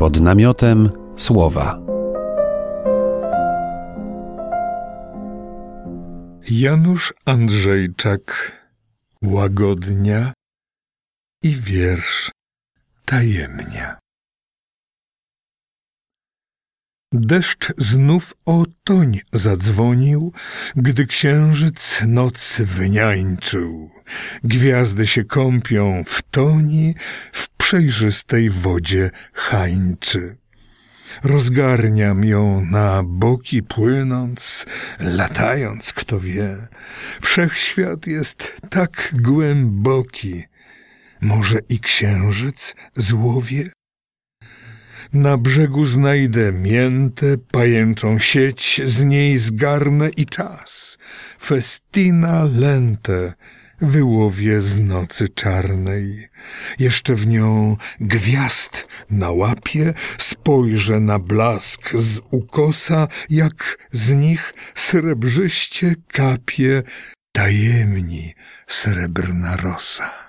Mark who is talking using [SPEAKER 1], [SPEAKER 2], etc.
[SPEAKER 1] pod namiotem słowa.
[SPEAKER 2] Janusz Andrzejczak Łagodnia i wiersz Tajemnia. Deszcz znów o toń zadzwonił, gdy księżyc nocy wyniańczył. Gwiazdy się kąpią w toni, w przejrzystej wodzie hańczy. Rozgarniam ją na boki płynąc, latając, kto wie. Wszechświat jest tak głęboki, może i księżyc złowie? Na brzegu znajdę miętę, pajęczą sieć, z niej zgarnę i czas. Festina lente wyłowię z nocy czarnej. Jeszcze w nią gwiazd na łapie, spojrzę na blask z ukosa, jak z nich srebrzyście kapie tajemni srebrna rosa.